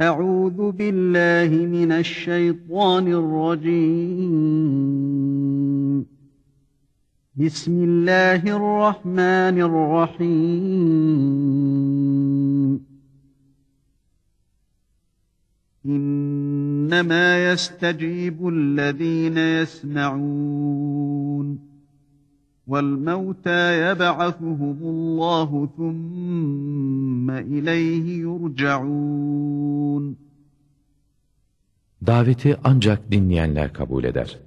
أعوذ بالله من الشيطان الرجيم. بسم الله الرحمن الرحيم. إنما يستجيب الذين يسمعون. وَالْمَوْتَى يَبْعَثُهُمُ اللّٰهُ ثُمَّ اِلَيْهِ يُرْجَعُونَ Daveti ancak dinleyenler kabul eder.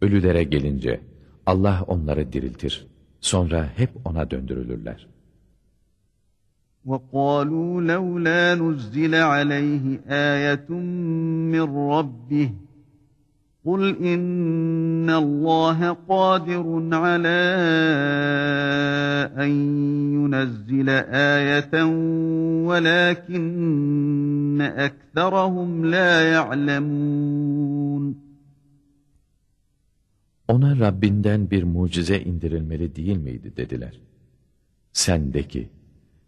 Ölülere gelince Allah onları diriltir. Sonra hep ona döndürülürler. وَقَالُوا لَوْلَا نُزِّلَ عَلَيْهِ آيَةٌ مِّن رَّبِّهِ قُلْ اِنَّ اللّٰهَ قَادِرٌ عَلَى اَنْ يُنَزِّلَ آيَةً وَلَكِنَّ اَكْثَرَهُمْ لَا يَعْلَمُونَ Ona Rabbinden bir mucize indirilmeli değil miydi dediler. Sen de ki,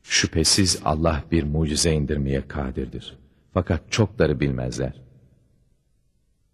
şüphesiz Allah bir mucize indirmeye kadirdir. Fakat çokları bilmezler.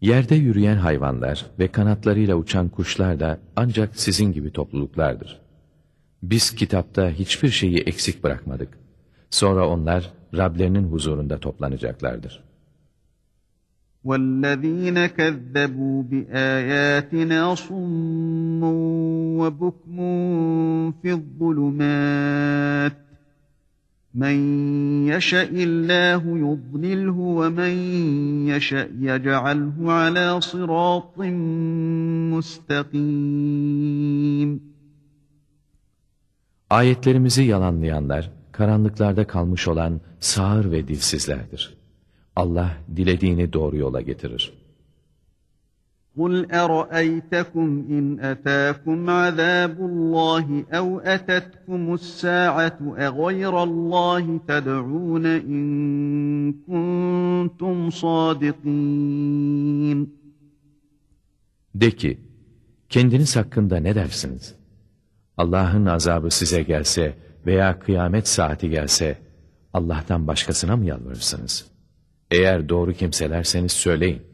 Yerde yürüyen hayvanlar ve kanatlarıyla uçan kuşlar da ancak sizin gibi topluluklardır. Biz kitapta hiçbir şeyi eksik bırakmadık. Sonra onlar Rablerinin huzurunda toplanacaklardır. وَالَّذ۪ينَ كَذَّبُوا بِآيَاتِنَا صُمٌّ وَبُكْمٌ فِي الظُّلُمَاتِ Men yeşe'illahu yudlilhu ve men yeşe' yec'alhu ala sıratın müstakim. Ayetlerimizi yalanlayanlar, karanlıklarda kalmış olan sağır ve dilsizlerdir. Allah dilediğini doğru yola getirir. قُلْ أَرَأَيْتَكُمْ إِنْ أَتَاكُمْ عَذَابُ اللّٰهِ أَوْ أَتَتْكُمُ السَّاعَةُ أَغَيْرَ اللّٰهِ تَدْعُونَ إِنْ كُنْتُمْ صَادِقِينَ De ki, kendiniz hakkında ne dersiniz? Allah'ın azabı size gelse veya kıyamet saati gelse, Allah'tan başkasına mı yalvarırsınız? Eğer doğru kimselerseniz söyleyin.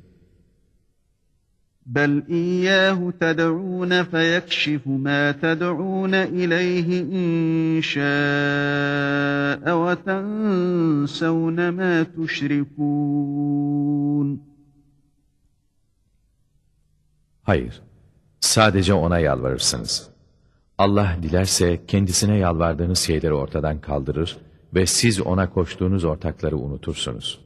بل إياه تدعون فيكشف ما تدعون إليه إن شاء وتنسون ما تشركون Hayır, sadece ona yalvarırsınız. Allah dilerse kendisine yalvardığınız şeyleri ortadan kaldırır ve siz ona koştuğunuz ortakları unutursunuz.''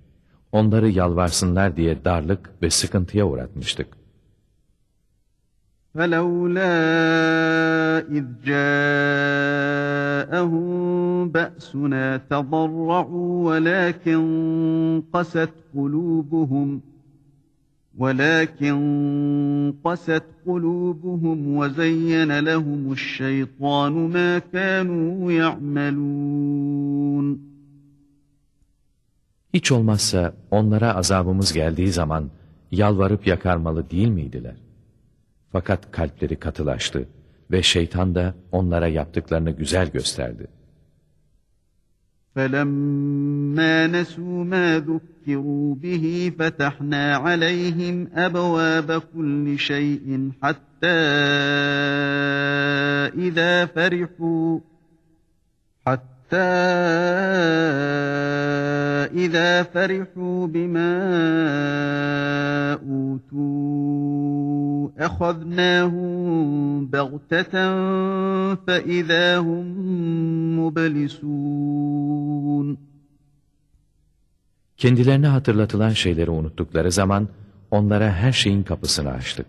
onları yalvarsınlar diye darlık ve sıkıntıya uğratmıştık. فَلَوْلَا اِذْ جَاءَهُمْ بَأْسُنَا تَضَرَّعُوا وَلَاكِنْ قَسَتْ قُلُوبُهُمْ ولكن قست قلوبهم وزين لهم الشيطان ما كانوا يعملون Hiç olmazsa onlara azabımız geldiği zaman yalvarıp yakarmalı değil miydiler? Fakat kalpleri katılaştı ve şeytan da onlara yaptıklarını güzel gösterdi. فَلَمَّا نَسُوا مَا ذُكِّرُوا بِهِ فَتَحْنَا عَلَيْهِمْ أَبْوَابَ كُلِّ شَيْءٍ حَتَّى إِذَا فَرِحُوا حَتَّى حتى إذا فرحوا بما أوتوا أخذناهم بغتة فإذا هم مبلسون Kendilerine hatırlatılan şeyleri unuttukları zaman onlara her şeyin kapısını açtık.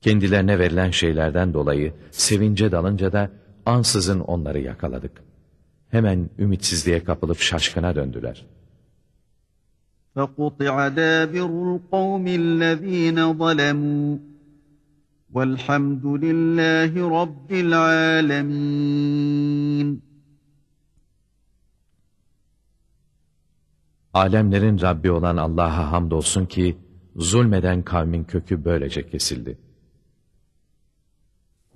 Kendilerine verilen şeylerden dolayı sevince dalınca da ansızın onları yakaladık. Hemen ümitsizliğe kapılıp şaşkına döndüler. فَقُطِعَ دَابِرُ الْقَوْمِ الَّذ۪ينَ ظَلَمُوا وَالْحَمْدُ لِلّٰهِ رَبِّ الْعَالَمِينَ Alemlerin Rabbi olan Allah'a hamdolsun ki zulmeden kavmin kökü böylece kesildi.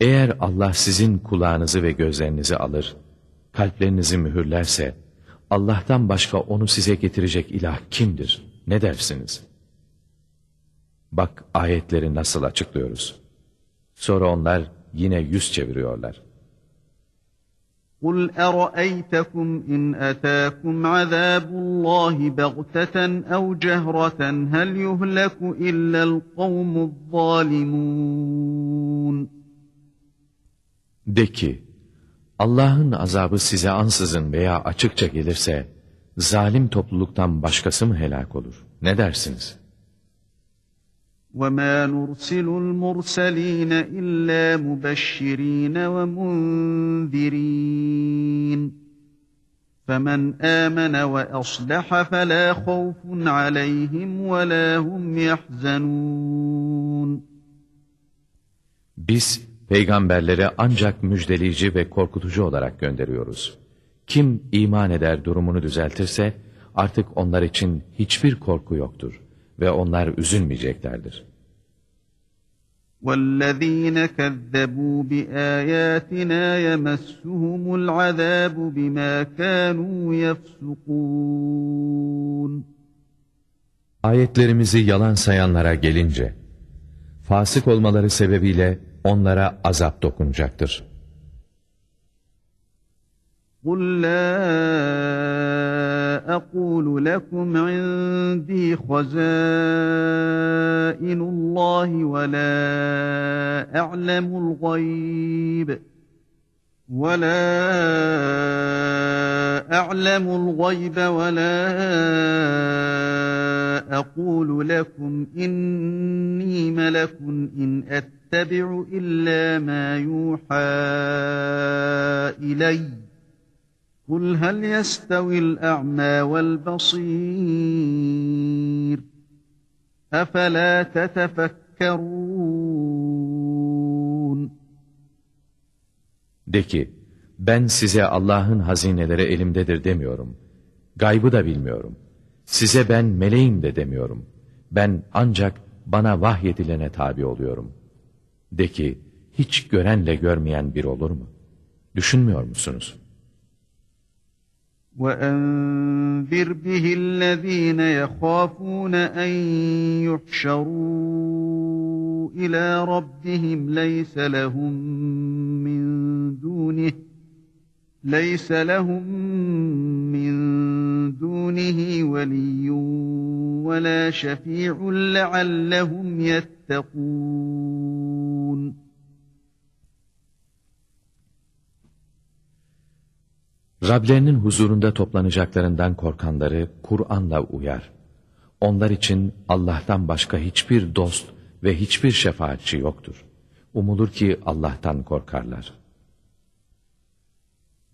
eğer Allah sizin kulağınızı ve gözlerinizi alır, kalplerinizi mühürlerse, Allah'tan başka onu size getirecek ilah kimdir? Ne dersiniz? Bak ayetleri nasıl açıklıyoruz. Sonra onlar yine yüz çeviriyorlar. قُلْ أَرَأَيْتَكُمْ إِنْ أَتَاكُمْ عَذَابُ اللّٰهِ بَغْتَةً أَوْ جَهْرَةً هَلْ يُهْلَكُ إِلَّا الْقَوْمُ الظَّالِمُونَ De ki, Allah'ın azabı size ansızın veya açıkça gelirse, zalim topluluktan başkası mı helak olur? Ne dersiniz? وَمَا نُرْسِلُ الْمُرْسَلِينَ إِلَّا مُبَشِّرِينَ وَمُنذِرِينَ فَمَنْ آمَنَ وَأَصْلَحَ فَلَا خَوْفٌ عَلَيْهِمْ وَلَا هُمْ يَحْزَنُونَ Biz peygamberleri ancak müjdeleyici ve korkutucu olarak gönderiyoruz. Kim iman eder durumunu düzeltirse artık onlar için hiçbir korku yoktur ve onlar üzülmeyeceklerdir. وَالَّذ۪ينَ كَذَّبُوا بِآيَاتِنَا يَمَسُّهُمُ الْعَذَابُ بِمَا كَانُوا يَفْسُقُونَ Ayetlerimizi yalan sayanlara gelince, fasık olmaları sebebiyle onlara azap dokunacaktır. قُلْ لَا أَقُولُ لَكُمْ عِنْدِي خَزَائِنُ اللّٰهِ وَلَا أَعْلَمُ الْغَيْبِ وَلَا أَعْلَمُ الْغَيْبَ وَلَا أَقُولُ لَكُمْ إِنِّي مَلَكٌ إِنْ أَتَّبِعُ إِلَّا مَا يُوحَى إِلَيَّ قُلْ هَلْ يَسْتَوِي الْأَعْمَى وَالْبَصِيرُ أَفَلَا تَتَفَكَّرُونَ De ki, ben size Allah'ın hazineleri elimdedir demiyorum. Gaybı da bilmiyorum. Size ben meleğim de demiyorum. Ben ancak bana vahyedilene tabi oluyorum. De ki, hiç görenle görmeyen bir olur mu? Düşünmüyor musunuz? وَأَنذِرْ بِهِ الَّذ۪ينَ يَخَافُونَ أَنْ يُحْشَرُوا إِلَى رَبِّهِمْ لَيْسَ لَهُمْ مِنْ دُونِهِ لَيْسَ لَهُمْ مِنْ دُونِهِ وَلِيٌّ وَلَا شَفِيعٌ لَعَلَّهُمْ يَتَّقُونَ Rablerinin huzurunda toplanacaklarından korkanları Kur'an'la uyar. Onlar için Allah'tan başka hiçbir dost ve hiçbir şefaatçi yoktur. Umulur ki Allah'tan korkarlar.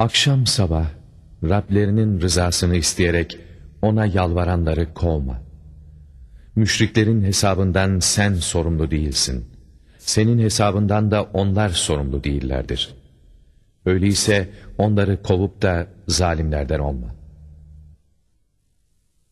Akşam sabah Rablerinin rızasını isteyerek ona yalvaranları kovma. Müşriklerin hesabından sen sorumlu değilsin. Senin hesabından da onlar sorumlu değillerdir. Öyleyse onları kovup da zalimlerden olma.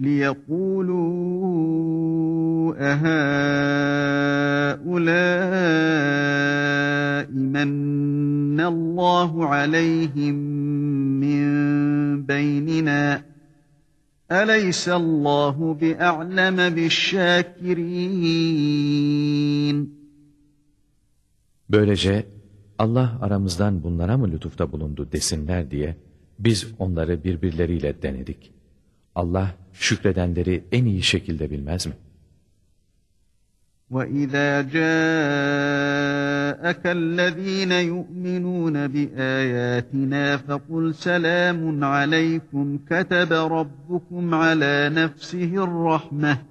لِيَقُولُوا أَهَٰؤُلَاءِ مَنَّ اللّٰهُ عَلَيْهِمْ مِنْ بَيْنِنَا أَلَيْسَ اللّٰهُ بِأَعْلَمَ بِالشَّاكِرِينَ Böylece Allah aramızdan bunlara mı lütufta bulundu desinler diye biz onları birbirleriyle denedik. Allah şükredenleri en iyi şekilde bilmez mi? وَإِذَا جَاءَكَ الَّذ۪ينَ يُؤْمِنُونَ بِآيَاتِنَا فَقُلْ سَلَامٌ عَلَيْكُمْ كَتَبَ رَبُّكُمْ عَلَى نَفْسِهِ الرَّحْمَةِ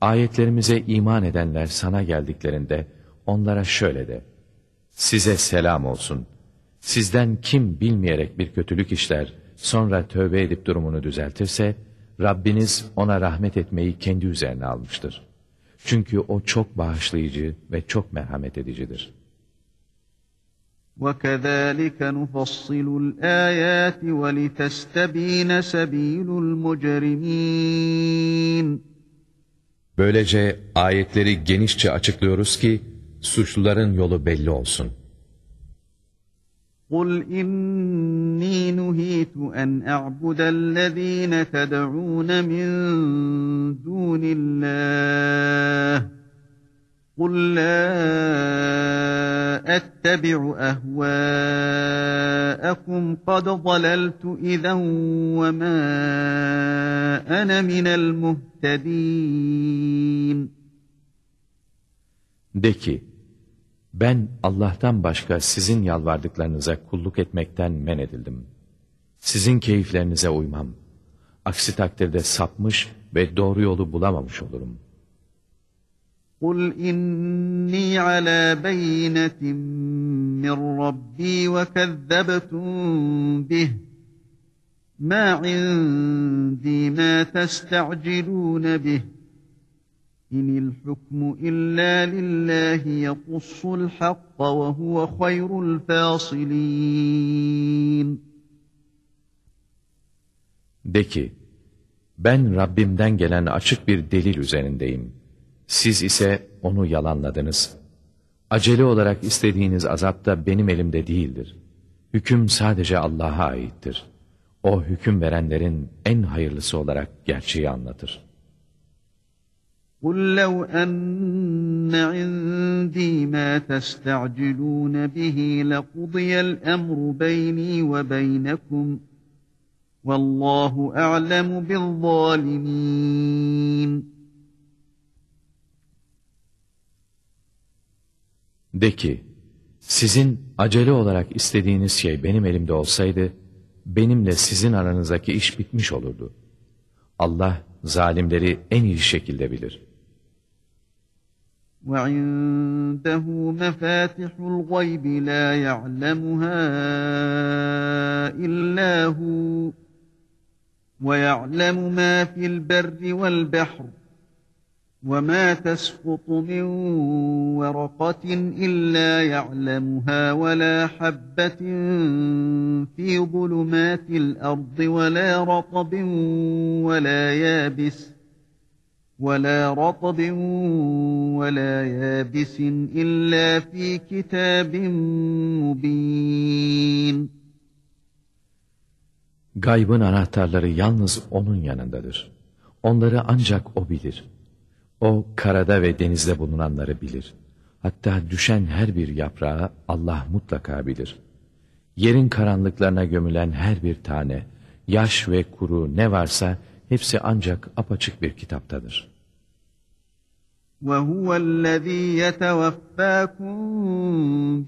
Ayetlerimize iman edenler sana geldiklerinde onlara şöyle de. Size selam olsun. Sizden kim bilmeyerek bir kötülük işler, sonra tövbe edip durumunu düzeltirse, Rabbiniz ona rahmet etmeyi kendi üzerine almıştır. Çünkü o çok bağışlayıcı ve çok merhamet edicidir. وَكَذَٰلِكَ نُفَصِّلُ الْآيَاتِ وَلِتَسْتَب۪ينَ سَب۪يلُ الْمُجْرِم۪ينَ Böylece ayetleri genişçe açıklıyoruz ki suçluların yolu belli olsun. قُلْ إِنِّي نُهِيتُ أَنْ أَعْبُدَ الَّذ۪ينَ تَدْعُونَ مِنْ دُونِ اللّٰهِ قُلْ لَا أَتَّبِعُ أَهْوَاءَكُمْ قَدْ ضَلَلْتُ إِذًا وَمَا أَنَا مِنَ الْمُهْتَد۪ينَ De ki, ben Allah'tan başka sizin yalvardıklarınıza kulluk etmekten men edildim. Sizin keyiflerinize uymam. Aksi takdirde sapmış ve doğru yolu bulamamış olurum. قُلْ إِنِّي عَلَى بَيِّنَةٍ مِّنْ رَبِّي وَكَذَّبْتُمْ بِهِ مَا عِنْدِي مَا تَسْتَعْجِلُونَ بِهِ إِنِ الْحُكْمُ إِلَّا لِلَّهِ يَقُصُّ الْحَقَّ وَهُوَ خَيْرُ الْفَاصِلِينَ De ki, ben Rabbimden gelen açık bir delil üzerindeyim. Siz ise onu yalanladınız. Acele olarak istediğiniz azap da benim elimde değildir. Hüküm sadece Allah'a aittir. O hüküm verenlerin en hayırlısı olarak gerçeği anlatır. قُلْ لَوْ أَنَّ عِنْدِي مَا تَسْتَعْجِلُونَ بِهِ لَقُضِيَ الْأَمْرُ بَيْنِي وَبَيْنَكُمْ وَاللّٰهُ أَعْلَمُ بِالظَّالِمِينَ De ki, sizin acele olarak istediğiniz şey benim elimde olsaydı, benimle sizin aranızdaki iş bitmiş olurdu. Allah zalimleri en iyi şekilde bilir. وَعِندَهُ مَفَاتِحُ الْغَيْبِ لَا يَعْلَمُهَا إِلَّا هُوَ وَيَعْلَمُ مَا فِي الْبَرِّ وَالْبَحْرِ وَمَا تَسْقُطُ مِنْ وَرَقَةٍ إِلَّا يَعْلَمُهَا وَلَا حَبَّةٍ فِي ظُلُمَاتِ الْأَرْضِ وَلَا رَطْبٍ وَلَا يَابِسٍ وَلَا رَطْبٍ وَلَا يَابِسٍ إِلَّا فِي كِتَابٍ مُبِينٍ Gaybın anahtarları yalnız O'nun yanındadır. Onları ancak O bilir. O karada ve denizde bulunanları bilir. Hatta düşen her bir yaprağı Allah mutlaka bilir. Yerin karanlıklarına gömülen her bir tane, yaş ve kuru ne varsa hepsi ancak apaçık bir kitaptadır. وَهُوَ الَّذ۪ي يَتَوَفَّاكُمْ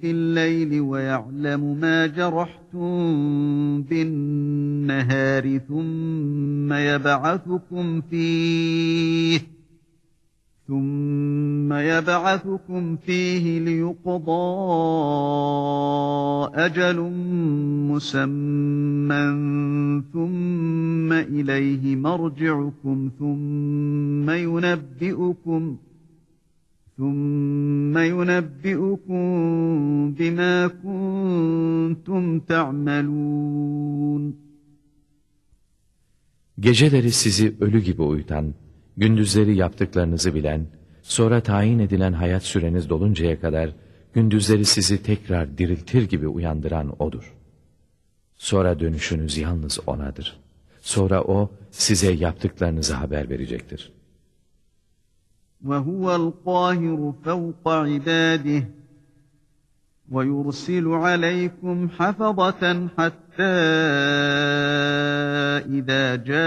بِاللَّيْلِ وَيَعْلَمُ مَا جَرَحْتُمْ بِالنَّهَارِ ثُمَّ يَبْعَثُكُمْ فِيهِ ثُمَّ يَبْعَثُكُمْ فِيهِ لِيُقْضَى أَجَلٌ مُّسَمًّى ثُمَّ إِلَيْهِ مَرْجِعُكُمْ ثُمَّ يُنَبِّئُكُمْ ثُمَّ يُنَبِّئُكُم بِمَا كُنتُمْ تَعْمَلُونَ Geceleri sizi ölü gibi uyutan, gündüzleri yaptıklarınızı bilen, sonra tayin edilen hayat süreniz doluncaya kadar gündüzleri sizi tekrar diriltir gibi uyandıran O'dur. Sonra dönüşünüz yalnız O'nadır. Sonra O size yaptıklarınızı haber verecektir. وَهُوَ الْقَاهِرُ فَوْقَ عِبَادِهِ وَيُرْسِلُ عَلَيْكُمْ حَفَظَةً حَتَّى إِذَا جَاءَ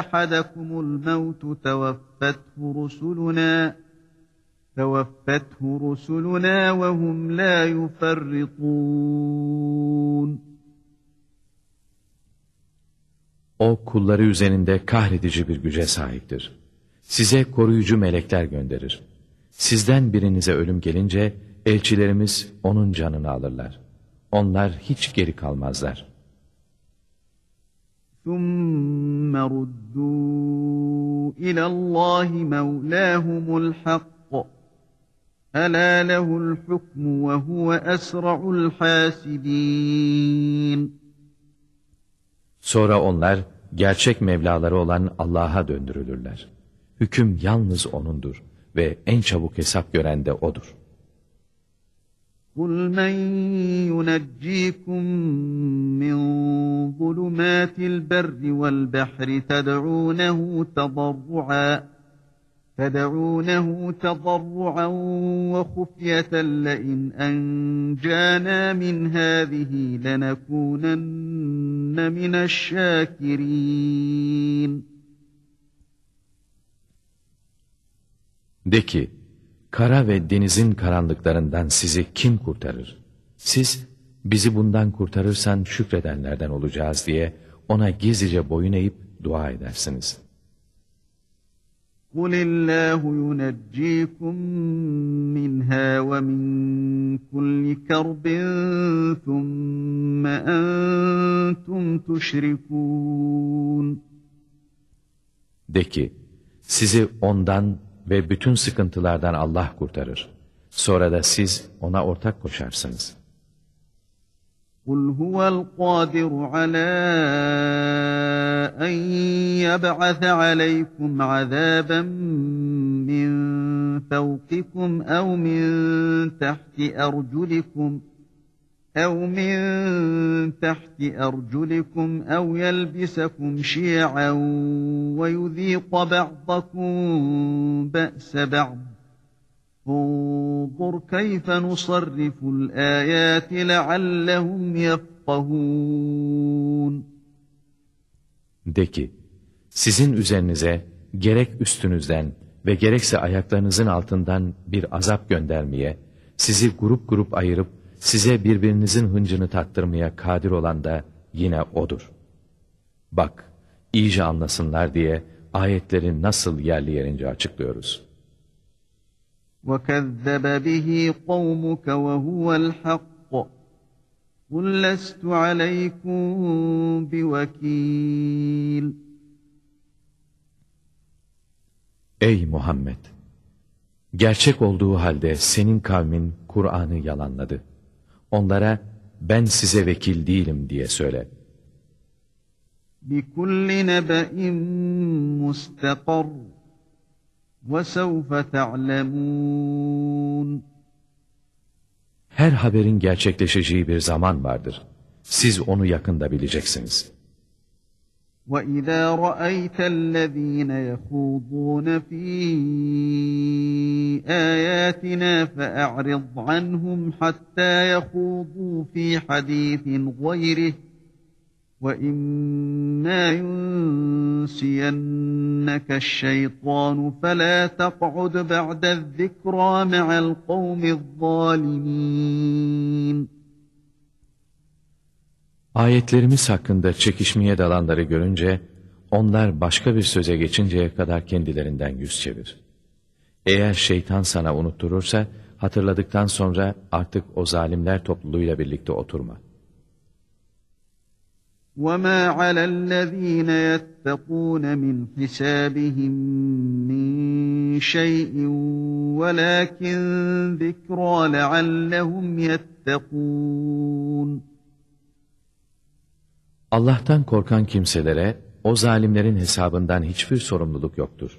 أَحَدَكُمُ الْمَوْتُ تَوَفَّتْهُ رُسُلُنَا تَوَفَّتْهُ رُسُلُنَا وَهُمْ لَا يُفَرِّطُونَ O kulları üzerinde kahredici bir güce sahiptir. Size koruyucu melekler gönderir. Sizden birinize ölüm gelince elçilerimiz onun canını alırlar. Onlar hiç geri kalmazlar. ثُمَّ رُدُّوا إِلَى اللّٰهِ مَوْلَاهُمُ الْحَقِّ أَلَا لَهُ الْحُكْمُ وَهُوَ أَسْرَعُ الْحَاسِبِينَ Sonra onlar gerçek Mevlaları olan Allah'a döndürülürler. Hüküm yalnız O'nundur Ve en çabuk hesap gören de O'dur. قُلْ مَنْ يُنَجِّيكُمْ مِنْ ظُلُمَاتِ الْبَرِّ وَالْبَحْرِ تَدْعُونَهُ تَضَرُّعًا تَدْعُونَهُ تَضَرُّعًا وَخُفْيَةً لَئِنْ أَنْجَانَا مِنْ هَذِهِ لَنَكُونَنَّ مِنَ الشَّاكِرِينَ De ki, kara ve denizin karanlıklarından sizi kim kurtarır? Siz, bizi bundan kurtarırsan şükredenlerden olacağız diye ona gizlice boyun eğip dua edersiniz. قُلِ اللّٰهُ يُنَجِّيكُم مِّنْهَا وَمِنْ كُلِّ كَرْبٍ ثُمَّ أَنْتُمْ تُشْرِكُونَ De ki, sizi ondan ve bütün sıkıntılardan Allah kurtarır. Sonra da siz ona ortak koşarsınız. قُلْ هُوَ الْقَادِرُ عَلَى أَنْ يَبْعَثَ عَلَيْكُمْ عَذَابًا مِّنْ فَوْقِكُمْ أَوْ مِنْ تَحْتِ أَرْجُلِكُمْ أَوْ مِنْ تَحْتِ أَرْجُلِكُمْ أَوْ يَلْبِسَكُمْ شِيَعًا وَيُذِيقَ بَعْضَكُمْ بَأْسَ بَعْضٍ انظُرْ كَيْفَ نُصَرِّفُ الْآيَاتِ لَعَلَّهُمْ يَفْقَهُونَ De ki, sizin üzerinize gerek üstünüzden ve gerekse ayaklarınızın altından bir azap göndermeye, sizi grup grup ayırıp size birbirinizin hıncını tattırmaya kadir olan da yine O'dur. Bak, iyice anlasınlar diye ayetleri nasıl yerli yerince açıklıyoruz. وَكَذَّبَ بِهِ قَوْمُكَ وَهُوَ الْحَقُّ قُلْ لَسْتُ عَلَيْكُمْ بِوَكِيلٍ Ey Muhammed! Gerçek olduğu halde senin kavmin Kur'an'ı yalanladı. Onlara ben size vekil değilim diye söyle. بِكُلِّ نَبَإٍ مُسْتَقَرٌّ وَسَوْفَ تَعْلَمُونَ Her haberin gerçekleşeceği bir zaman vardır. Siz onu yakında bileceksiniz. وَإِذَا رَأَيْتَ الَّذ۪ينَ يَخُوضُونَ ف۪ي آيَاتِنَا فَأَعْرِضْ عَنْهُمْ حَتَّى يَخُوضُوا ف۪ي حَد۪يثٍ غَيْرِهِ وَإِمَّا يُنْسِيَنَّكَ الشَّيْطَانُ فَلَا تَقْعُدْ بَعْدَ الذِّكْرَى مَعَ الْقَوْمِ الظَّالِمِينَ Ayetlerimiz hakkında çekişmeye dalanları görünce, onlar başka bir söze geçinceye kadar kendilerinden yüz çevir. Eğer şeytan sana unutturursa, hatırladıktan sonra artık o zalimler topluluğuyla birlikte oturma. وَمَا عَلَى الَّذ۪ينَ يَتَّقُونَ مِنْ حِسَابِهِمْ مِنْ شَيْءٍ وَلَكِنْ ذِكْرَى لَعَلَّهُمْ يَتَّقُونَ Allah'tan korkan kimselere o zalimlerin hesabından hiçbir sorumluluk yoktur.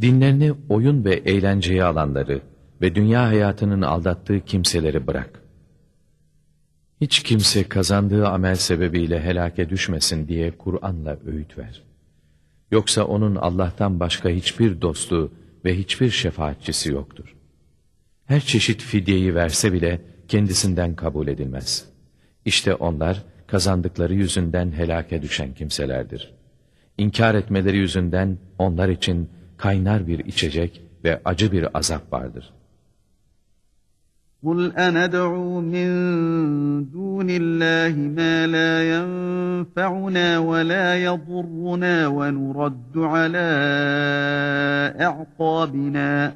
Dinlerini oyun ve eğlenceye alanları ve dünya hayatının aldattığı kimseleri bırak. Hiç kimse kazandığı amel sebebiyle helake düşmesin diye Kur'an'la öğüt ver. Yoksa onun Allah'tan başka hiçbir dostu ve hiçbir şefaatçisi yoktur. Her çeşit fidyeyi verse bile kendisinden kabul edilmez. İşte onlar kazandıkları yüzünden helake düşen kimselerdir. İnkar etmeleri yüzünden onlar için kaynar bir içecek ve acı bir azap vardır.'' قُلْ أَنَدْعُو مِنْ دُونِ اللّٰهِ مَا لَا يَنْفَعُنَا وَلَا يَضُرُّنَا وَنُرَدُّ عَلَى أَعْقَابِنَا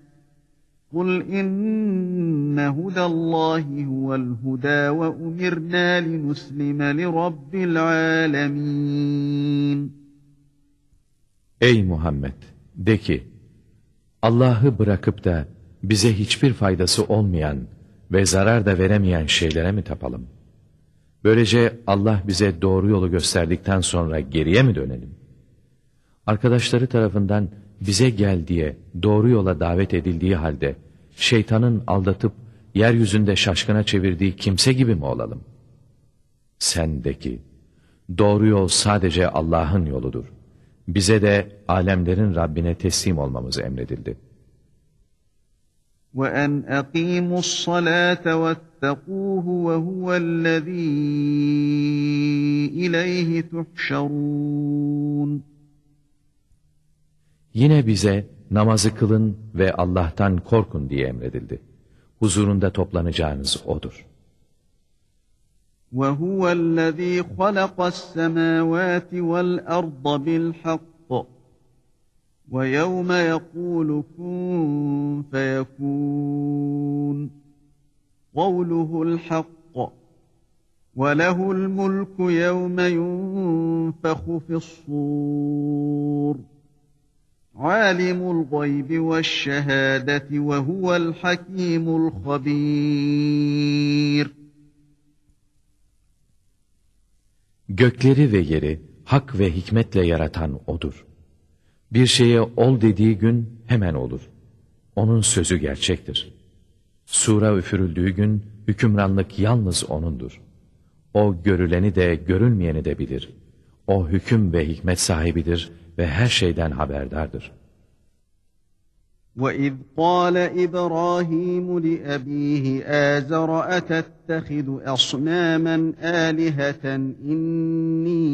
قل إن هدى الله هو الهدى وأمرنا لنسلم لرب العالمين Ey Muhammed! De ki, Allah'ı bırakıp da bize hiçbir faydası olmayan ve zarar da veremeyen şeylere mi tapalım? Böylece Allah bize doğru yolu gösterdikten sonra geriye mi dönelim? Arkadaşları tarafından bize gel diye doğru yola davet edildiği halde şeytanın aldatıp yeryüzünde şaşkına çevirdiği kimse gibi mi olalım? Sen de ki, doğru yol sadece Allah'ın yoludur. Bize de alemlerin Rabbine teslim olmamız emredildi. وَاَنْ اَقِيمُوا الصَّلَاةَ وَاتَّقُوهُ وَهُوَ الَّذ۪ي اِلَيْهِ تُحْشَرُونَ Yine bize namazı kılın ve Allah'tan korkun diye emredildi. Huzurunda toplanacağınız O'dur. وَهُوَ الَّذ۪ي خَلَقَ السَّمَاوَاتِ وَالْأَرْضَ بِالْحَقِّ وَيَوْمَ يَقُولُ كُنْ فَيَكُونُ قَوْلُهُ الْحَقُّ وَلَهُ الْمُلْكُ يَوْمَ يُنْفَخُ فِي الصُّورِ عَالِمُ الْغَيْبِ وَالشَّهَادَةِ وَهُوَ الْحَكِيمُ الْخَبِيرُ Gökleri ve yeri hak ve hikmetle yaratan O'dur. Bir şeye ol dediği gün hemen olur. Onun sözü gerçektir. Sura üfürüldüğü gün hükümranlık yalnız O'nundur. O görüleni de görülmeyeni de bilir. O hüküm ve hikmet sahibidir ve her şeyden haberdardır. وَإِذْ قَالَ إِبْرَاهِيمُ لِأَبِيهِ آزَرَ أَتَتَّخِذُ أَصْنَامًا آلِهَةً إِنِّي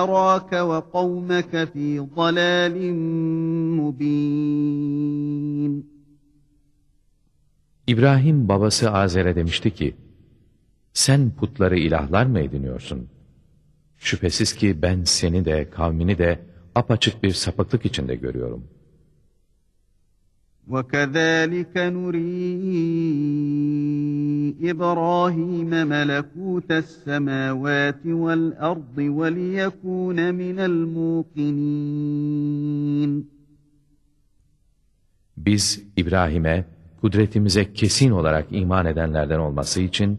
أَرَاكَ وَقَوْمَكَ فِي ضَلَالٍ مُبِينٍ İbrahim babası Azer'e demişti ki, sen putları ilahlar mı ediniyorsun? Şüphesiz ki ben seni de kavmini de apaçık bir sapıklık içinde görüyorum. وَكَذَٰلِكَ نُرِي إِبْرَاهِيمَ مَلَكُوتَ السَّمَاوَاتِ وَالْأَرْضِ وَلِيَكُونَ مِنَ الْمُوقِنِينَ Biz İbrahim'e kudretimize kesin olarak iman edenlerden olması için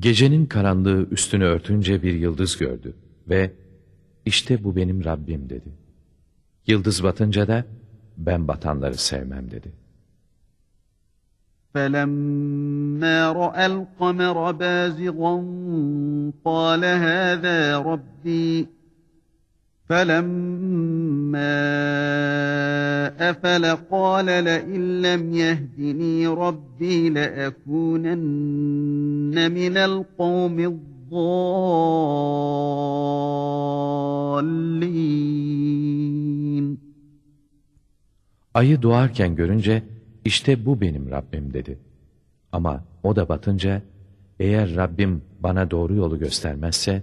Gecenin karanlığı üstünü örtünce bir yıldız gördü ve işte bu benim Rabbim dedi. Yıldız batınca da ben batanları sevmem dedi. فَلَمَّا رَأَى الْقَمَرَ بَازِغًا قَالَ هَذَا رَبِّي فَلَمَّا أَفَلَ قَالَ لَئِنْ لَمْ يَهْدِنِي رَبِّي لَأَكُونَنَّ مِنَ الْقَوْمِ الضَّالِّينَ Ayı doğarken görünce işte bu benim Rabbim dedi. Ama o da batınca eğer Rabbim bana doğru yolu göstermezse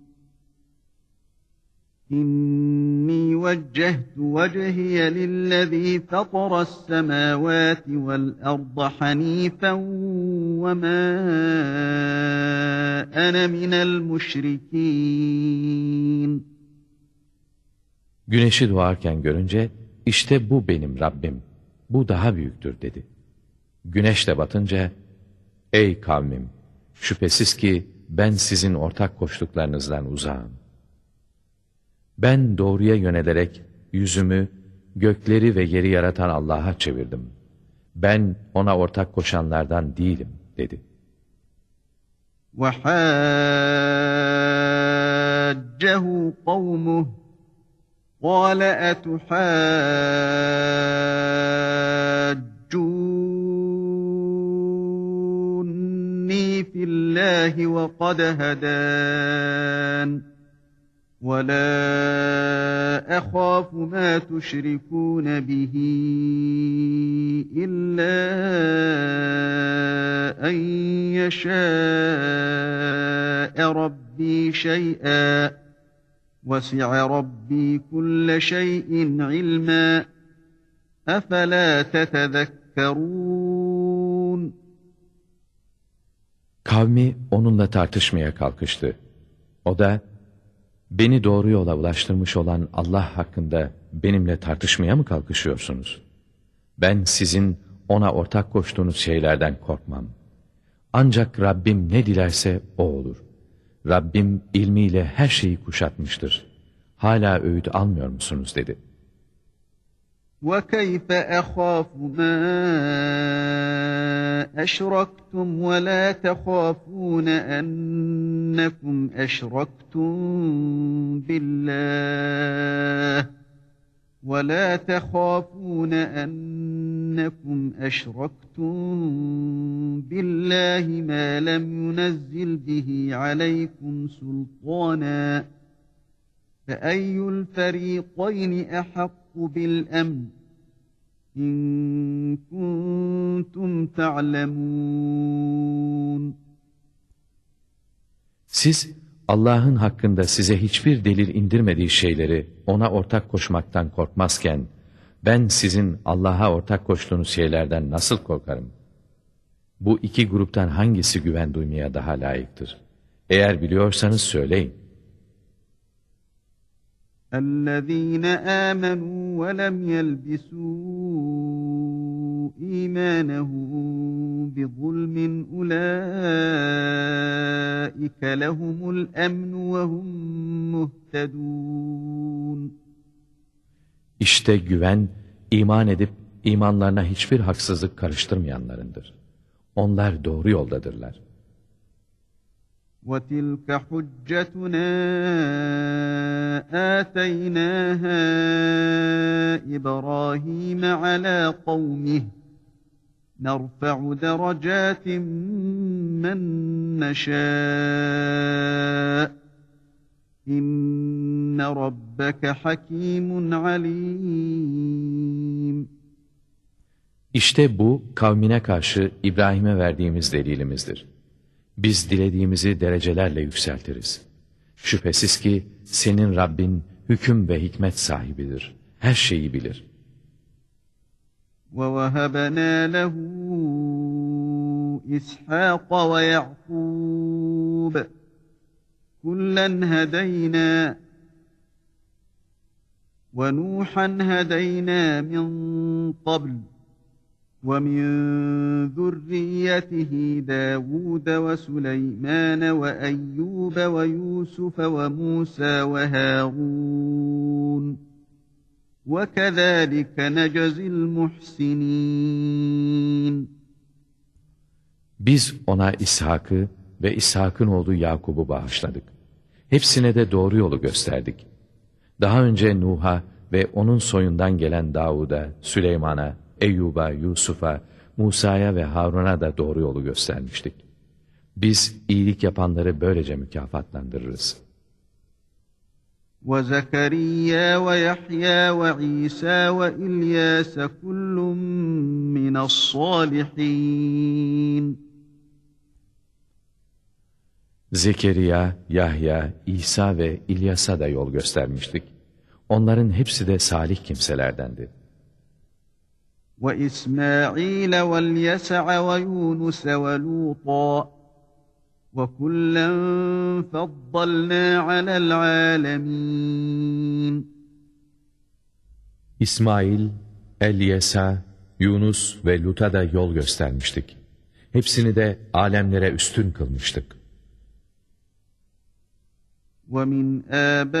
İnni veccehtu vecihiye lillezî fatara semâvâti vel arda hanîfen ve mâ ene minel müşrikîn. Güneşi doğarken görünce, işte bu benim Rabbim, bu daha büyüktür dedi. Güneş de batınca, ey kavmim, şüphesiz ki ben sizin ortak koştuklarınızdan uzağım. Ben doğruya yönelerek yüzümü gökleri ve yeri yaratan Allah'a çevirdim. Ben ona ortak koşanlardan değilim dedi. وَحَاجَّهُ قَوْمُهُ قَالَ أَتُحَاجُّونِّي فِي اللَّهِ وَقَدْ هَدَانِ وَلَا أَخَافُ مَا تُشْرِكُونَ بِهِ إِلَّا أَن يَشَاءَ رَبِّي شَيْئًا وَسِعَ رَبِّي كُلَّ شَيْءٍ عِلْمًا أَفَلَا تَتَذَكَّرُونَ Kavmi onunla tartışmaya kalkıştı. O da, Beni doğru yola ulaştırmış olan Allah hakkında benimle tartışmaya mı kalkışıyorsunuz? Ben sizin ona ortak koştuğunuz şeylerden korkmam. Ancak Rabbim ne dilerse o olur. Rabbim ilmiyle her şeyi kuşatmıştır. Hala öğüt almıyor musunuz dedi. وَكَيْفَ أَخَافُ مَا أَشْرَكْتُمْ وَلَا تَخَافُونَ أَنَّكُمْ أَشْرَكْتُمْ بِاللَّهِ وَلَا تَخَافُونَ أَنَّكُمْ أَشْرَكْتُمْ بِاللَّهِ مَا لَمْ يُنَزِّلْ بِهِ عَلَيْكُمْ سُلْطَانًا فَأَيُّ الْفَرِيقَيْنِ أَحَقُّ بِالْأَمْنِ إِنْ كُنْتُمْ تَعْلَمُونَ Siz Allah'ın hakkında size hiçbir delil indirmediği şeyleri ona ortak koşmaktan korkmazken, ben sizin Allah'a ortak koştuğunuz şeylerden nasıl korkarım? Bu iki gruptan hangisi güven duymaya daha layıktır? Eğer biliyorsanız söyleyin. الذين آمنوا ولم يلبسوا إيمانهم بظلم أولئك لهم الأمن وهم مهتدون İşte güven, iman edip imanlarına hiçbir haksızlık karıştırmayanlarındır. Onlar doğru yoldadırlar. وَتِلْكَ حُجَّتُنَا آتَيْنَاهَا إِبْرَاهِيمَ عَلَى قَوْمِهِ. نَرْفَعُ دَرَجَاتٍ مَّن نَّشَاءُ. إِنَّ رَبَّكَ حَكِيمٌ عَلِيمٌ. İşte bu kavmine karşı İbrahim'e verdiğimiz delilimizdir. Biz dilediğimizi derecelerle yükseltiriz. Şüphesiz ki senin Rabbin hüküm ve hikmet sahibidir. Her şeyi bilir. وَوَهَبْنَا لَهُ إِسْحَاقَ وَيَعْقُوبَ كُلًّا هَدَيْنَا وَنُوحًا هَدَيْنَا مِنْ قَبْلُ وَمِنْ ذُرِّيَّتِهِ دَاوُودَ وَسُلَيْمَانَ وَأَيُّوبَ وَيُوسُفَ وَمُوسَى وَهَارُونَ وَكَذَٰلِكَ نَجْزِي الْمُحْسِنِينَ Biz ona İshak'ı ve İshak'ın oğlu Yakub'u bağışladık. Hepsine de doğru yolu gösterdik. Daha önce Nuh'a ve onun soyundan gelen Davud'a, Süleyman'a, Eyyub'a, Yusuf'a, Musa'ya ve Harun'a da doğru yolu göstermiştik. Biz iyilik yapanları böylece mükafatlandırırız. وَزَكَرِيَّا وَيَحْيَا وَعِيسَى وَإِلْيَاسَ كُلٌّ مِّنَ الصَّالِحِينَ Zekeriya, Yahya, İsa ve İlyas'a da yol göstermiştik. Onların hepsi de salih kimselerdendi. وَإِسْمَاعِيلَ وَالْيَسَعَ وَيُونُسَ وَلُوطًا وَكُلًّا فَضَّلْنَا عَلَى الْعَالَمِينَ İsmail, Elyesa, Yunus ve Lut'a da yol göstermiştik. Hepsini de alemlere üstün kılmıştık. وَمِنْ آبَائِهِمْ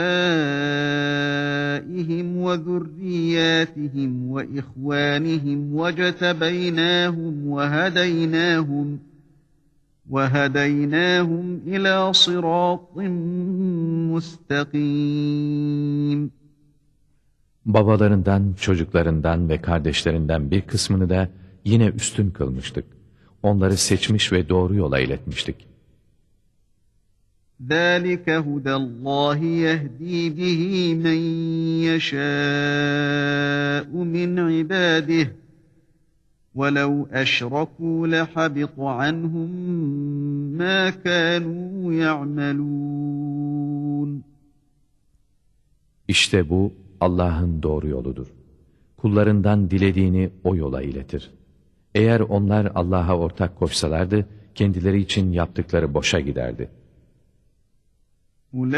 وَذُرِّيَّاتِهِمْ وَإِخْوَانِهِمْ وَاجْتَبَيْنَاهُمْ وَهَدَيْنَاهُمْ وَهَدَيْنَاهُمْ إِلَى صِرَاطٍ مُسْتَقِيمٍ Babalarından, çocuklarından ve kardeşlerinden bir kısmını da yine üstün kılmıştık. Onları seçmiş ve doğru yola iletmiştik. ذَٰلِكَ هُدَى اللّٰهِ يَهْد۪ي بِهِ مَنْ يَشَاءُ مِنْ عِبَادِهِ وَلَوْ أَشْرَكُوا لَحَبِطَ عَنْهُمْ مَا كَانُوا يَعْمَلُونَ İşte bu Allah'ın doğru yoludur. Kullarından dilediğini o yola iletir. Eğer onlar Allah'a ortak koşsalardı, kendileri için yaptıkları boşa giderdi.'' أولئك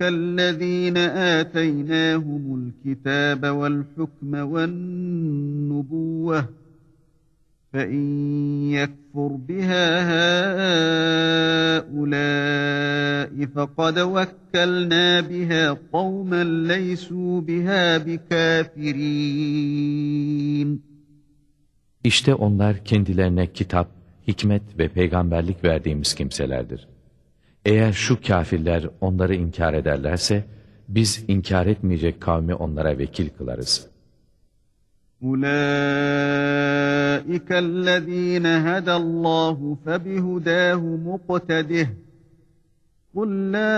الذين آتيناهم الكتاب والحكم والنبوة فإن يكفر بها هؤلاء فقد وكلنا بها قوما ليسوا بها بكافرين İşte onlar kendilerine kitap, hikmet ve peygamberlik verdiğimiz kimselerdir. Eğer şu kafirler onları inkar ederlerse, biz inkar etmeyecek kavmi onlara vekil kılarız. أولئك الذين هدى الله فبهداه مقتده قل لا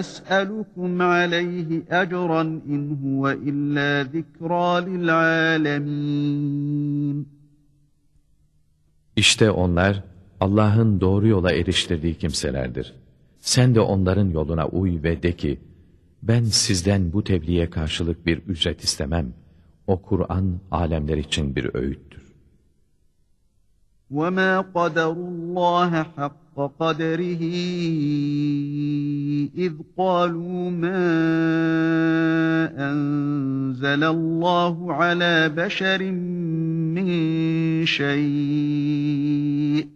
أسألكم عليه أجرا إن هو إلا ذكرى للعالمين İşte onlar Allah'ın doğru yola eriştirdiği kimselerdir. Sen de onların yoluna uy ve de ki, ben sizden bu tebliğe karşılık bir ücret istemem. O Kur'an alemler için bir öğüttür. وَمَا قَدَرُوا اللّٰهَ حَقَّ قَدَرِهِ اِذْ قَالُوا مَا أَنْزَلَ اللّٰهُ عَلَى بَشَرٍ مِّنْ شَيْءٍ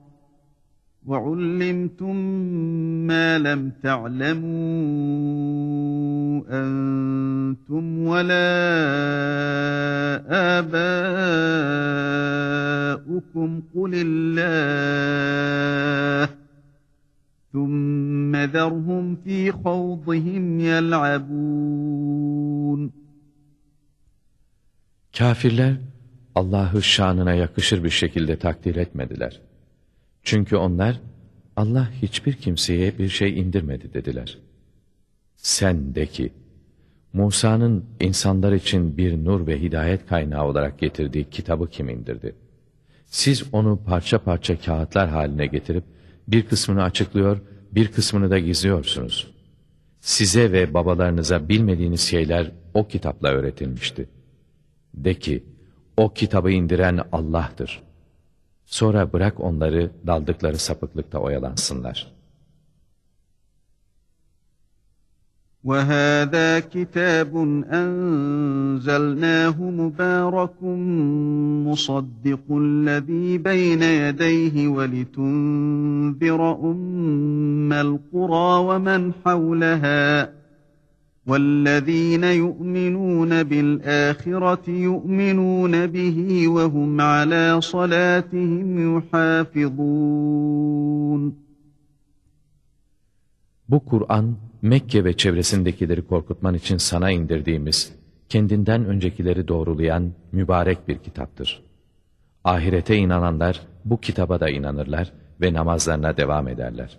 وَعُلِّمْتُمْ مَا لَمْ تَعْلَمُوا أَنْتُمْ وَلَا آبَاؤُكُمْ قُلِ اللّٰهِ ثُمَّ ذَرْهُمْ فِي خَوْضِهِمْ يَلْعَبُونَ Kafirler Allah'ı şanına yakışır bir şekilde takdir etmediler. Çünkü onlar Allah hiçbir kimseye bir şey indirmedi dediler. Sen de ki, Musa'nın insanlar için bir nur ve hidayet kaynağı olarak getirdiği kitabı kim indirdi? Siz onu parça parça kağıtlar haline getirip bir kısmını açıklıyor, bir kısmını da gizliyorsunuz. Size ve babalarınıza bilmediğiniz şeyler o kitapla öğretilmişti. De ki, o kitabı indiren Allah'tır. Sonra bırak onları daldıkları sapıklıkta oyalansınlar. وَهَذَا كِتَابٌ أَنزَلْنَاهُ مُبَارَكٌ مُصَدِّقُ الَّذ۪ي بَيْنَ يَدَيْهِ وَلِتُنْذِرَ أُمَّ الْقُرَى وَمَنْ حَوْلَهَا وَالَّذ۪ينَ يُؤْمِنُونَ بِالْآخِرَةِ يُؤْمِنُونَ بِهِ وَهُمْ عَلَى صَلَاتِهِمْ يُحَافِظُونَ Bu Kur'an, Mekke ve çevresindekileri korkutman için sana indirdiğimiz, kendinden öncekileri doğrulayan mübarek bir kitaptır. Ahirete inananlar bu kitaba da inanırlar ve namazlarına devam ederler.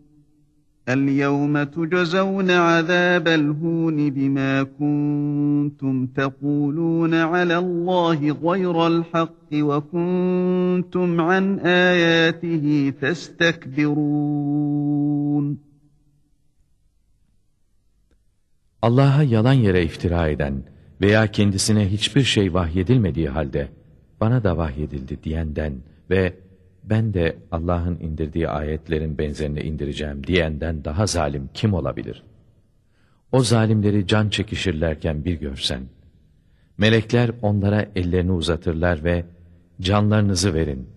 الْيَوْمَ تُجْزَوْنَ عَذَابَ الْهُونِ بِمَا كُنْتُمْ تَقُولُونَ عَلَى اللّٰهِ غَيْرَ الْحَقِّ وَكُنْتُمْ عَنْ آيَاتِهِ تَسْتَكْبِرُونَ Allah'a yalan yere iftira eden veya kendisine hiçbir şey vahyedilmediği halde bana da vahyedildi diyenden ve ben de Allah'ın indirdiği ayetlerin benzerini indireceğim diyenden daha zalim kim olabilir? O zalimleri can çekişirlerken bir görsen, melekler onlara ellerini uzatırlar ve canlarınızı verin.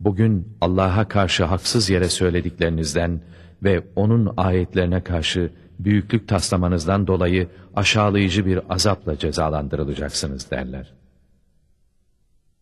Bugün Allah'a karşı haksız yere söylediklerinizden ve O'nun ayetlerine karşı büyüklük taslamanızdan dolayı aşağılayıcı bir azapla cezalandırılacaksınız derler.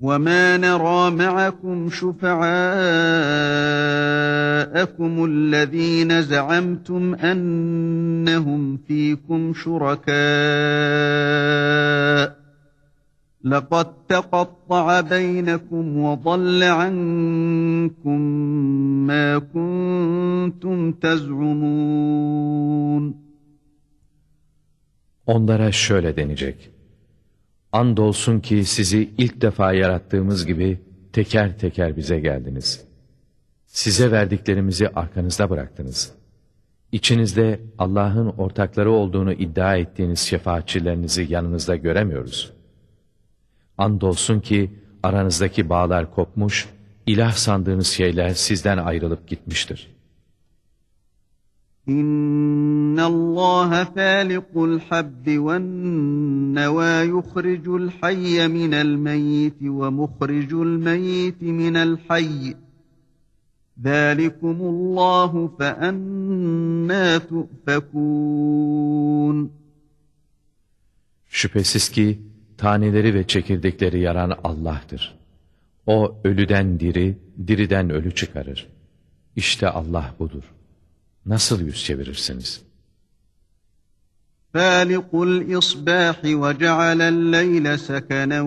وَمَا نَرَى مَعَكُمْ شُفَعَاءَكُمُ الَّذِينَ زَعَمْتُمْ أَنَّهُمْ فِيكُمْ شُرَكَاءُ لَقَدْ تَقَطَّعَ بَيْنَكُمْ وَضَلَّ عَنْكُمْ مَا كُنْتُمْ تَزْعُمُونَ Onlara şöyle denecek. Andolsun ki sizi ilk defa yarattığımız gibi teker teker bize geldiniz. Size verdiklerimizi arkanızda bıraktınız. İçinizde Allah'ın ortakları olduğunu iddia ettiğiniz şefaatçilerinizi yanınızda göremiyoruz. Andolsun ki aranızdaki bağlar kopmuş, ilah sandığınız şeyler sizden ayrılıp gitmiştir.'' İnna Allah falikul habbi ven neva yuhricul hayye minel meyyit ve muhricul meyyit minel hayy. Zalikumullahu fe enna tu'fekun. Şüphesiz ki taneleri ve çekirdekleri yaran Allah'tır. O ölüden diri, diriden ölü çıkarır. İşte Allah budur Nasıl yüz çevirirsiniz? فَالِقُ الْإِصْبَاحِ وَجَعَلَ اللَّيْلَ سَكَنًا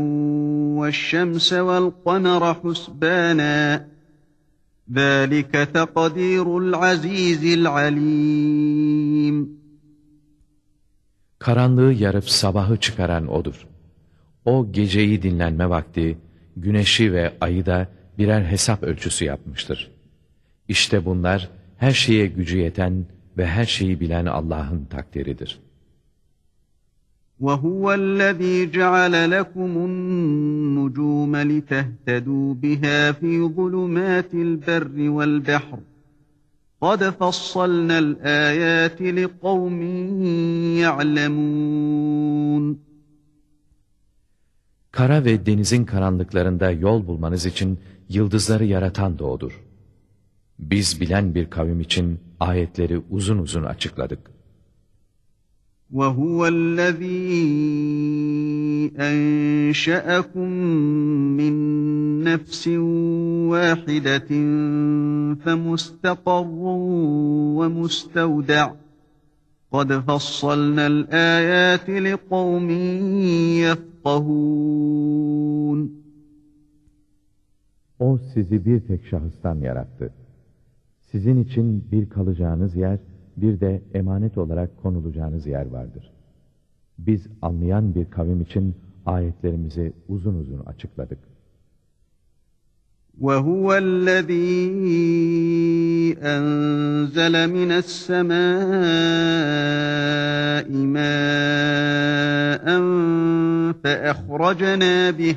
وَالشَّمْسَ وَالْقَمَرَ حُسْبَانًا ذَٰلِكَ تَقْدِيرُ الْعَز۪يزِ الْعَل۪يمِ Karanlığı yarıp sabahı çıkaran O'dur. O geceyi dinlenme vakti, güneşi ve ayı da birer hesap ölçüsü yapmıştır. İşte bunlar, her şeye gücü yeten ve her şeyi bilen Allah'ın takdiridir. وَهُوَ الَّذ۪ي جَعَلَ لَكُمُ النُّجُومَ لِتَهْتَدُوا بِهَا ف۪ي ظُلُمَاتِ الْبَرِّ وَالْبَحْرِ قَدْ فَصَّلْنَا الْآيَاتِ لِقَوْمٍ يَعْلَمُونَ Kara ve denizin karanlıklarında yol bulmanız için yıldızları yaratan da O'dur. Biz bilen bir kavim için ayetleri uzun uzun açıkladık. وَهُوَ الَّذ۪ي أَنْشَأَكُمْ مِنْ نَفْسٍ وَاحِدَةٍ فَمُسْتَقَرٌّ وَمُسْتَوْدَعٌ قَدْ فَصَّلْنَا الْآيَاتِ لِقَوْمٍ يَفْقَهُونَ O sizi bir tek şahıstan yarattı. Sizin için bir kalacağınız yer, bir de emanet olarak konulacağınız yer vardır. Biz anlayan bir kavim için ayetlerimizi uzun uzun açıkladık. وَهُوَ الَّذ۪ي أَنْزَلَ مِنَ السَّمَاءِ مَاءً فَأَخْرَجْنَا بِهِ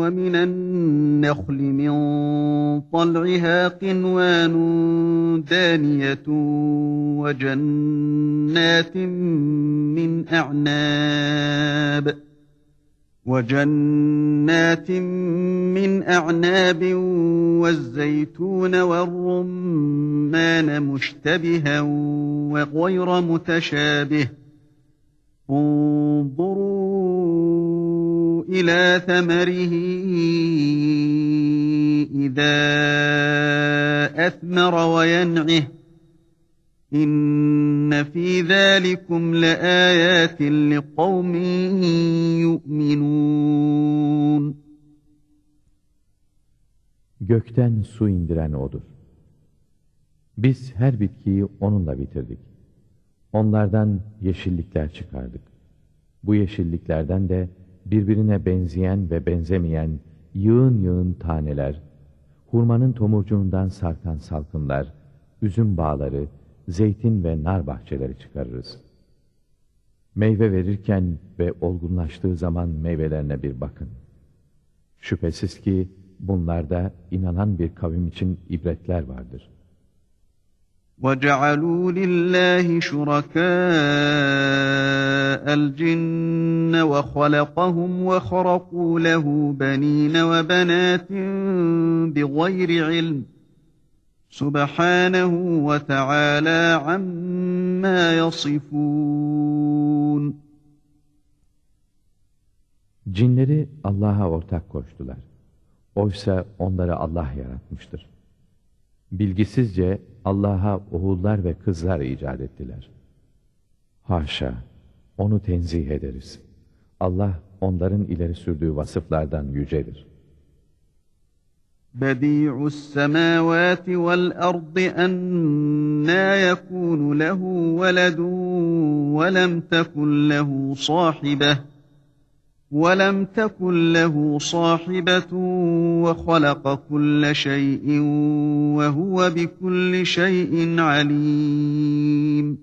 ومن النخل من طلعها قنوان دانية وجنات من أعناب وجنات من أعناب والزيتون والرمان مشتبها وغير متشابه انظروا إلى ثمره إذا أثمر وينعه إن في ذلكم لآيات لقوم يؤمنون Gökten su indiren O'dur. Biz her bitkiyi O'nunla bitirdik. Onlardan yeşillikler çıkardık. Bu yeşilliklerden de birbirine benzeyen ve benzemeyen yığın yığın taneler, hurmanın tomurcuğundan sarkan salkımlar, üzüm bağları, zeytin ve nar bahçeleri çıkarırız. Meyve verirken ve olgunlaştığı zaman meyvelerine bir bakın. Şüphesiz ki bunlarda inanan bir kavim için ibretler vardır.'' وَجَعَلُوا لِلَّهِ شُرَكَاءَ الْجِنَّ وَخَلَقَهُمْ وَخَرَقُوا لَهُ بَنِينَ وَبَنَاتٍ بِغَيْرِ عِلْمٍ سُبْحَانَهُ وَتَعَالَى عَمَّا يَصِفُونَ Cinleri Allah'a ortak koştular. Oysa onları Allah yaratmıştır. Bilgisizce Allah'a oğullar ve kızlar icat ettiler. Haşa, onu tenzih ederiz. Allah onların ileri sürdüğü vasıflardan yücedir. بديع السماوات والأرض أنا يكون له ولد ولم تكن له صاحبه وَلَمْ تَكُنْ لَهُ صَاحِبَةٌ وَخَلَقَ كُلَّ شَيْءٍ وَهُوَ بِكُلِّ شَيْءٍ عَلِيمٌ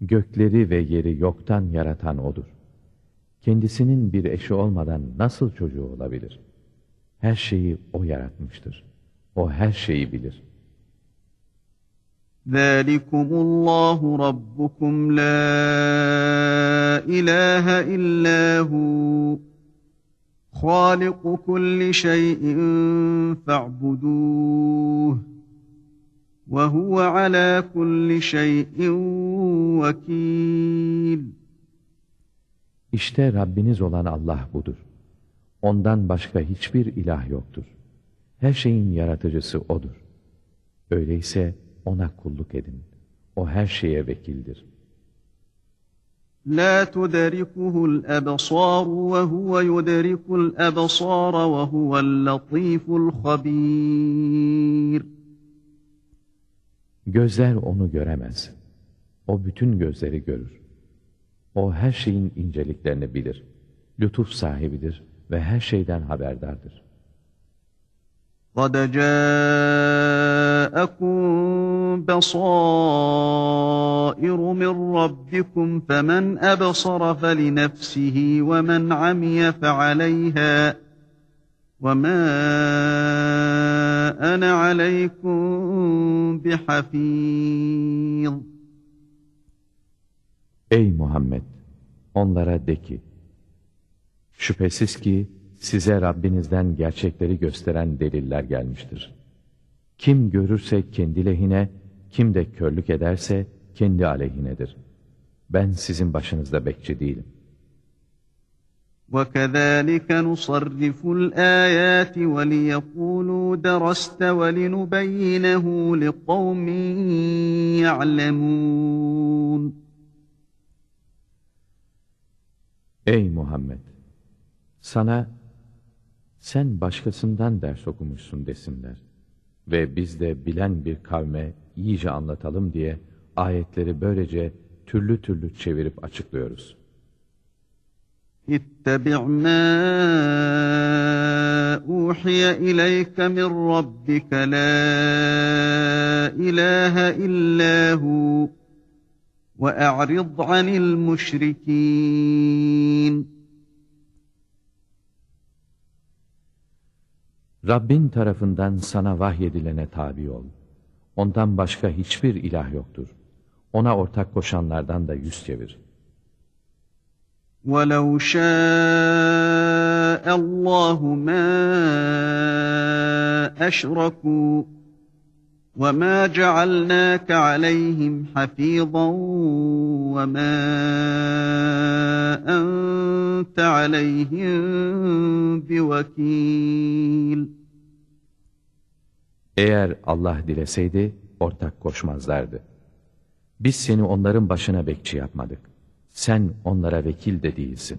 Gökleri ve yeri yoktan yaratan O'dur. Kendisinin bir eşi olmadan nasıl çocuğu olabilir? Her şeyi O yaratmıştır. O her şeyi bilir. Zalikumullahu rabbukum la ilahe illahu. Haliku kulli şeyin fa'buduh. Ve huve ala kulli şeyin vekil. İşte Rabbiniz olan Allah budur. Ondan başka hiçbir ilah yoktur. Her şeyin yaratıcısı O'dur. Öyleyse, ona kulluk edin. O her şeye vekildir. La tudrikuhu'l absar ve huve yudrikul absar ve huvel latiful habir. Gözler onu göremez. O bütün gözleri görür. O her şeyin inceliklerini bilir. Lütuf sahibidir ve her şeyden haberdardır. قَدْ جَاءَكُمْ بَصَائِرُ مِنْ رَبِّكُمْ فَمَنْ أَبْصَرَ فَلِنَفْسِهِ وَمَنْ عَمِيَ فَعَلَيْهَا وَمَا أَنَا عَلَيْكُمْ بِحَفِيظٍ Ey Muhammed! Onlara de ki, şüphesiz ki size Rabbinizden gerçekleri gösteren deliller gelmiştir. Kim görürse kendi lehine, kim de körlük ederse kendi aleyhinedir. Ben sizin başınızda bekçi değilim. وَكَذَٰلِكَ نُصَرِّفُ الْآيَاتِ وَلِيَقُولُوا دَرَسْتَ وَلِنُبَيِّنَهُ لِقَوْمٍ يَعْلَمُونَ Ey Muhammed! Sana sen başkasından ders okumuşsun desinler. Ve biz de bilen bir kavme iyice anlatalım diye ayetleri böylece türlü türlü çevirip açıklıyoruz. İttebi' mâ uhiye ileyke min rabbike la ilahe illahu ve e'rid anil müşrikîn. Rabbin tarafından sana vahyedilene tabi ol. Ondan başka hiçbir ilah yoktur. Ona ortak koşanlardan da yüz çevir. وَلَوْ شَاءَ اللّٰهُ مَا أَشْرَكُوا وَمَا جَعَلْنَاكَ عَلَيْهِمْ حَفِيظًا وَمَا أَنْتَ عَلَيْهِمْ بِوَكِيلٍ Eğer Allah dileseydi ortak koşmazlardı. Biz seni onların başına bekçi yapmadık. Sen onlara vekil de değilsin.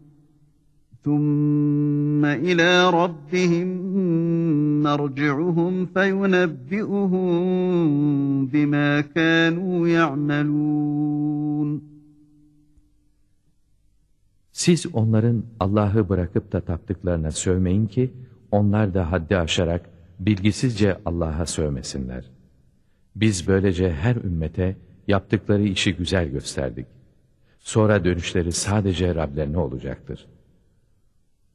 ثُمَّ إِلَى رَبِّهِمْ مَرْجِعُهُمْ فَيُنَبِّئُهُمْ بِمَا كَانُوا يَعْمَلُونَ Siz onların Allah'ı bırakıp da taptıklarına sövmeyin ki onlar da haddi aşarak bilgisizce Allah'a sövmesinler. Biz böylece her ümmete yaptıkları işi güzel gösterdik. Sonra dönüşleri sadece Rablerine olacaktır.''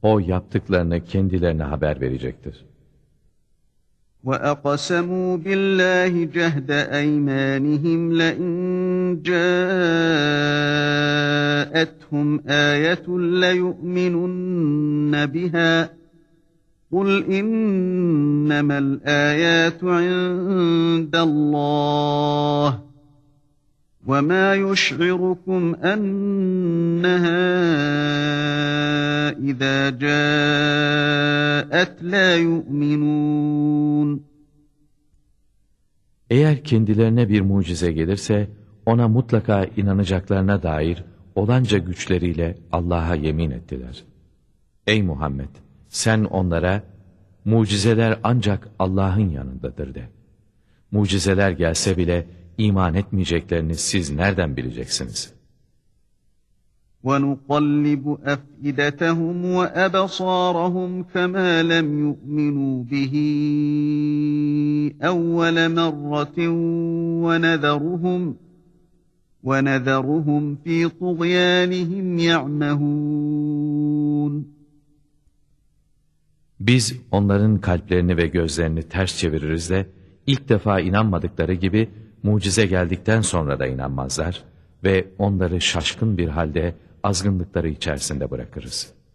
O yaptıklarını kendilerine haber verecektir. وَأَقْسَمُوا بِاللّٰهِ جَهْدَ أَيْمَانِهِمْ لَئِنْ جَاءَتْهُمْ آيَةٌ لَيُؤْمِنُنَّ بِهَا قُلْ إِنَّمَا الْآيَاتُ عِنْدَ اللّٰهِ وَمَا يُشْعِرُكُمْ أَنَّهَا إِذَا جَاءَتْ لَا يُؤْمِنُونَ Eğer kendilerine bir mucize gelirse, ona mutlaka inanacaklarına dair olanca güçleriyle Allah'a yemin ettiler. Ey Muhammed! Sen onlara, mucizeler ancak Allah'ın yanındadır de. Mucizeler gelse bile iman etmeyeceklerini siz nereden bileceksiniz? وَنُقَلِّبُ أَفْئِدَتَهُمْ وَأَبْصَارَهُمْ كَمَا لَمْ يُؤْمِنُوا بِهِ أَوَّلَ مَرَّةٍ وَنَذَرُهُمْ وَنَذَرُهُمْ فِي طُغْيَانِهِمْ يَعْمَهُونَ Biz onların kalplerini ve gözlerini ters çeviririz de, ilk defa inanmadıkları gibi mucize geldikten sonra da inanmazlar ve onları şaşkın bir halde azgınlıkları içerisinde bırakırız.